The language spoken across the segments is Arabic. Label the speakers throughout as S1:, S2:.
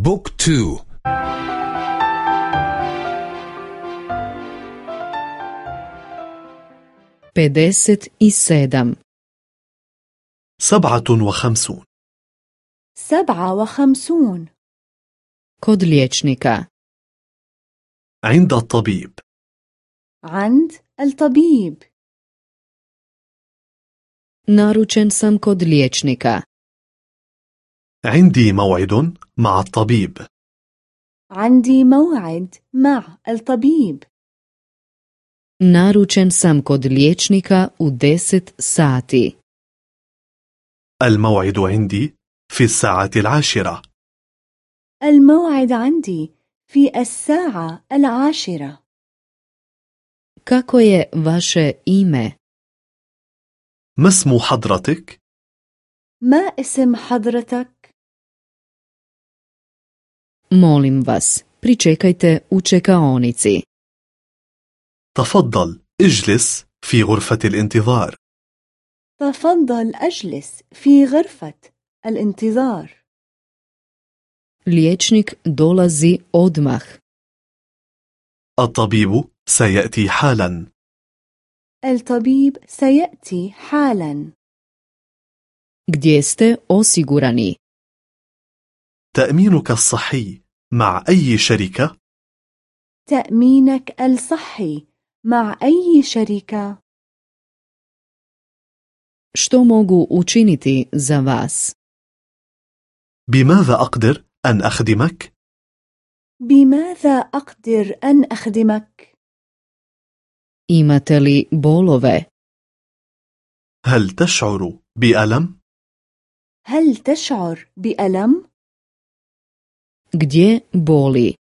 S1: Book two.
S2: pedeset i sedam
S3: سبعة وخمسون.
S4: سبعة وخمسون.
S2: Kod liječnika
S3: عند الطبيب.
S4: عند الطبيب.
S2: Naručen sam kod liječnika
S3: عندي موعد مع الطبيب.
S4: عندي موعد مع الطبيب.
S2: Naručen sam kod liječnika u 10 sati.
S3: الموعد عندي في الساعة العاشرة.
S4: الموعد عندي في الساعة العاشرة.
S2: Kako je vaše ime?
S3: ما اسم حضرتك؟
S4: ما اسم حضرتك؟
S2: Molim vas pričekajte u čekaonici.
S3: تفضل اجلس في غرفة الانتظار.
S4: تفضل أجلس في غرفة الانتظار.
S2: Liječnik dolazi odmah.
S3: الطبيب سيأتي حالا.
S4: الطبيب سيأتي حالا.
S2: Gdje ste osigurani?
S3: تأمينك الصحي مع أي شركة؟
S4: تأمينك الصحي مع أي شركة؟
S2: što mogu učiniti za vas
S3: بماذا أقدر أن أخدمك؟
S4: بماذا أقدر أن أخدمك؟
S2: imate li bolove
S3: هل تشعر بألم؟
S4: هل تشعر بألم؟
S2: Gdje boli?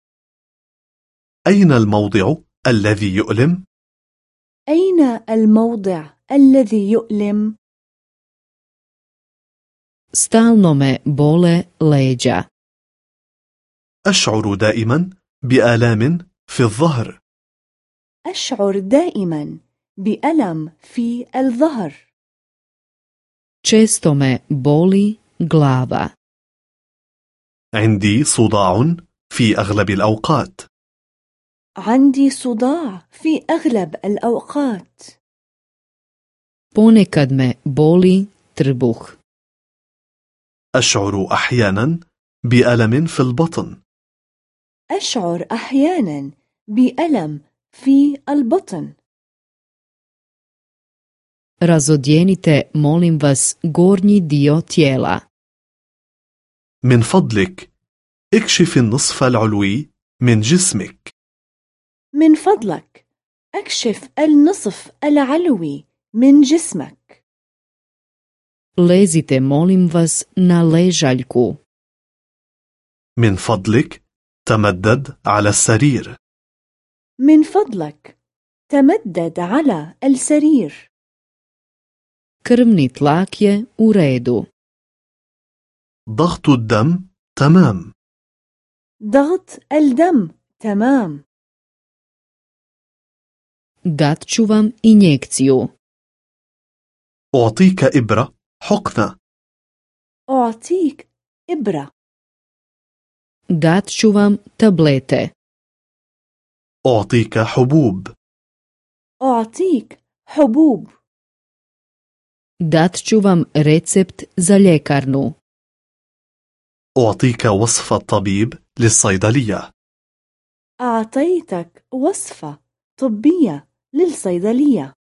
S3: أين الموضع الذي يؤلم؟
S4: أين الموضع الذي يؤلم؟
S2: stalno me bole leđa.
S3: أشعر دائما بآلام في الظهر.
S4: أشعر دائما بألم في الظهر.
S2: Često me boli glava.
S3: عندي صداع في أغلب الأوقات.
S4: عندي صداع في أغلب الأوقات.
S2: Ponekad me boli trbuh
S3: أشعر أحيانا بألم في البطن.
S4: أشعر أحيانا بألم في البطن.
S2: Razodjenite molim vas gornji dio tijela.
S3: من فضلك. اكشف النصف العلوي من جسمك.
S4: من فضلك. أكشف النصف العلوي من جسمك.
S2: Lezite molim vas na ležaljku.
S3: من فضلك تمدد على السرير.
S4: من فضلك. تمدد على السرير.
S2: Krvni tlak je u redu.
S3: ضغط الدم تمام.
S4: ضغط الدم تمام.
S2: Dat ću vam injekciju.
S3: أعطيك إبرة حقنة
S4: أعطيك إبرة.
S2: Dat ću vam tablete.
S3: أعطيك حبوب.
S4: أعطيك حبوب.
S2: Dat ću vam recept za ljekarnu.
S3: أعطيك وصف الطبيب للصيدلية.
S4: أعطيتك وصفة طبية للصيدلية.